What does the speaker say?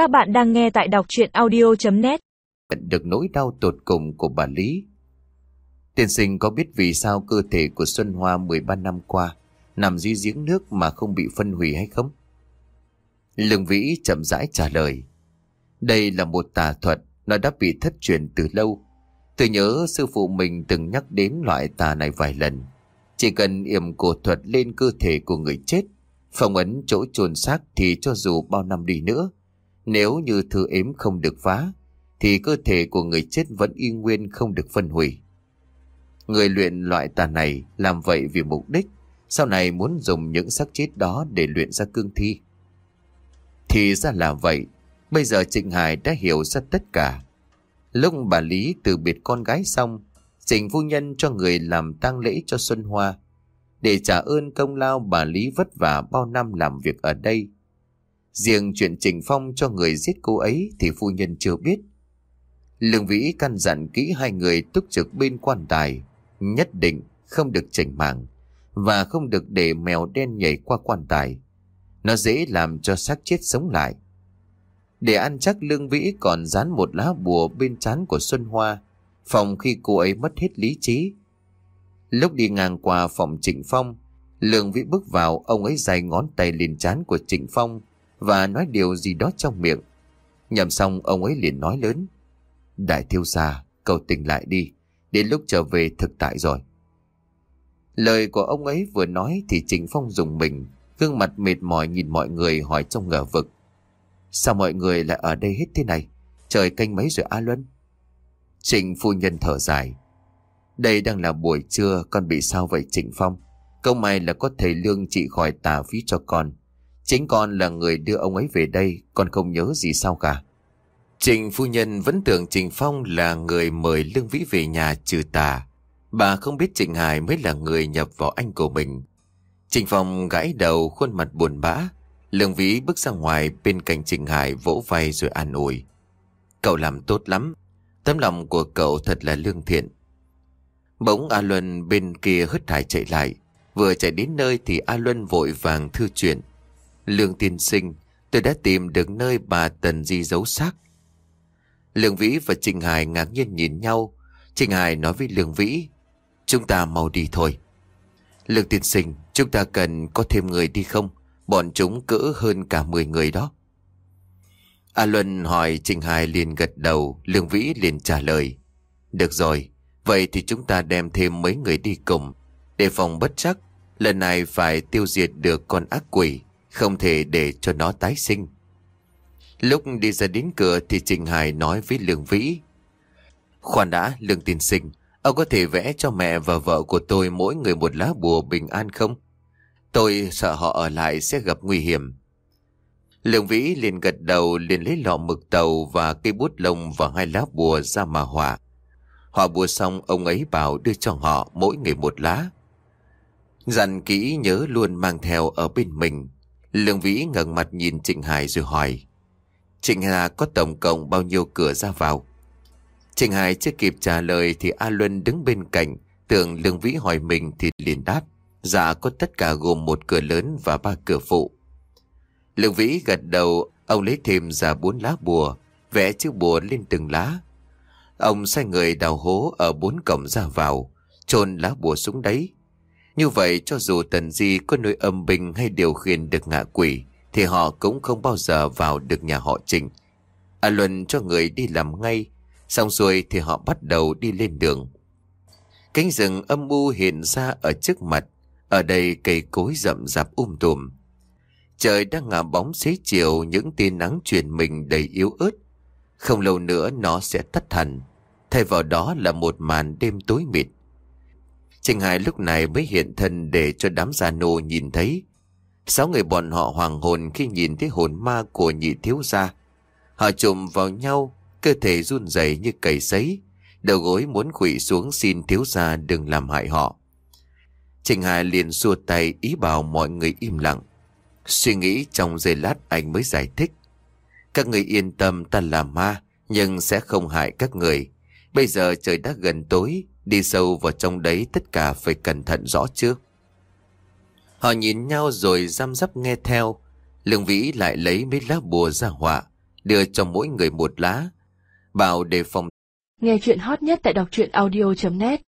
Các bạn đang nghe tại đọc chuyện audio.net Được nỗi đau tột cùng của bà Lý. Tiên sinh có biết vì sao cơ thể của Xuân Hoa 13 năm qua nằm dưới giếng nước mà không bị phân hủy hay không? Lương Vĩ chậm rãi trả lời. Đây là một tà thuật, nó đã bị thất truyền từ lâu. Tôi nhớ sư phụ mình từng nhắc đến loại tà này vài lần. Chỉ cần yểm cổ thuật lên cơ thể của người chết, phong ấn chỗ chôn xác thì cho dù bao năm đi nữa, nếu như thư ếm không được phá, thì cơ thể của người chết vẫn y nguyên không được phân hủy. Người luyện loại tà này làm vậy vì mục đích, sau này muốn dùng những xác chết đó để luyện ra cương thi. Thì ra là vậy, bây giờ Trịnh Hải đã hiểu ra tất cả. Lúc bà Lý từ biệt con gái xong, Trịnh phu nhân cho người làm tang lễ cho Xuân Hoa. Để trả ơn công lao bà Lý vất vả bao năm làm việc ở đây. Riêng chuyện trình Phong cho người giết cô ấy thì phu nhân chưa biết. Lương Vĩ căn dặn kỹ hai người túc trực bên quan tài, nhất định không được chỉnh màng và không được để mèo đen nhảy qua quan tài. Nó dễ làm cho xác chết sống lại. Để ăn chắc Lương Vĩ còn dán một lá bùa bên trán của Xuân Hoa, phòng khi cô ấy mất hết lý trí. Lúc đi ngang qua phòng Trịnh Phong, Lương Vĩ bước vào, ông ấy dài ngón tay lên trán của Trịnh Phong và nói điều gì đó trong miệng. Nhầm xong ông ấy liền nói lớn. Đại thiêu gia, cậu tỉnh lại đi, đến lúc trở về thực tại rồi. Lời của ông ấy vừa nói thì trình Phong dùng mình, gương mặt mệt mỏi nhìn mọi người hỏi trong ngờ vực. Sao mọi người lại ở đây hết thế này? Trời canh mấy rồi A Luân? trình phu nhân thở dài. Đây đang là buổi trưa, con bị sao vậy Trịnh Phong? Câu may là có thầy Lương trị khỏi tà phí cho con. Chính con là người đưa ông ấy về đây, con không nhớ gì sao cả. trình phu nhân vẫn tưởng trình Phong là người mời Lương Vĩ về nhà trừ tà. Bà không biết Trịnh Hải mới là người nhập vào anh của mình. trình Phong gãi đầu khuôn mặt buồn bã. Lương Vĩ bước ra ngoài bên cạnh Trịnh Hải vỗ vai rồi an ủi. Cậu làm tốt lắm. Tấm lòng của cậu thật là lương thiện. Bỗng A Luân bên kia hất hải chạy lại. Vừa chạy đến nơi thì A Luân vội vàng thư chuyện. Lương tiên sinh, tôi đã tìm được nơi bà Tần Di giấu xác. Lương Vĩ và Trịnh Hải ngạc nhiên nhìn nhau. Trịnh Hải nói với Lương Vĩ, chúng ta mau đi thôi. Lương tiên sinh, chúng ta cần có thêm người đi không? Bọn chúng cỡ hơn cả 10 người đó. A Luân hỏi Trịnh Hải liền gật đầu, Lương Vĩ liền trả lời. Được rồi, vậy thì chúng ta đem thêm mấy người đi cùng. Để phòng bất chắc, lần này phải tiêu diệt được con ác quỷ. Không thể để cho nó tái sinh Lúc đi ra đến cửa Thì Trình Hải nói với Lương Vĩ, Khoan đã, Lương tiên sinh, Ông có thể vẽ cho mẹ và vợ của tôi Mỗi người một lá bùa bình an không Tôi sợ họ ở lại sẽ gặp nguy hiểm Lương Vĩ liền gật đầu, liền lấy lọ mực tàu và cây bút lông và hai lá bùa ra mà họa. Họ bùa xong, ông ấy bảo đưa cho họ mỗi người một lá. Dặn kỹ nhớ luôn mang theo ở bên mình. Lương Vĩ ngẩng mặt nhìn Trịnh Hải rồi hỏi. Trịnh Hà có tổng cộng bao nhiêu cửa ra vào? Trịnh Hải chưa kịp trả lời thì A Luân đứng bên cạnh, tưởng Lương Vĩ hỏi mình thì liền đáp. Dạ có tất cả gồm một cửa lớn và ba cửa phụ. Lương Vĩ gật đầu, ông lấy thêm ra bốn lá bùa, vẽ chữ bùa lên từng lá. Ông sai người đào hố ở bốn cổng ra vào, chôn lá bùa xuống đấy. Như vậy cho dù Tần Di có nơi âm binh hay điều khiển được ngạ quỷ thì họ cũng không bao giờ vào được nhà họ Trình. À Luân cho người đi làm ngay, xong rồi thì họ bắt đầu đi lên đường. Cánh rừng âm u hiện ra ở trước mặt, ở đây cây cối rậm rạp um tùm. Trời đang ngả bóng xế chiều những tia nắng truyền mình đầy yếu ớt. Không lâu nữa nó sẽ tắt hẳn, thay vào đó là một màn đêm tối mịt. Trình Hải lúc này mới hiện thân để cho đám già nô nhìn thấy. Sáu người bọn họ hoàng hồn khi nhìn thấy hồn ma của nhị thiếu gia. Họ chụm vào nhau, cơ thể run rẩy như cầy sấy, đầu gối muốn quỵ xuống xin thiếu gia đừng làm hại họ. Trình Hải liền xua tay ý bảo mọi người im lặng. Suy nghĩ trong giây lát anh mới giải thích. Các người yên tâm ta là ma, nhưng sẽ không hại các người. Bây giờ trời đã gần tối, Đi sâu vào trong đấy tất cả phải cẩn thận rõ chưa Họ nhìn nhau rồi giam giáp nghe theo. Lương Vĩ lại lấy mấy lá bùa ra họa. đưa cho mỗi người một lá, bảo đề phòng Nghe chuyện hot nhất tại đọc truyện audio.net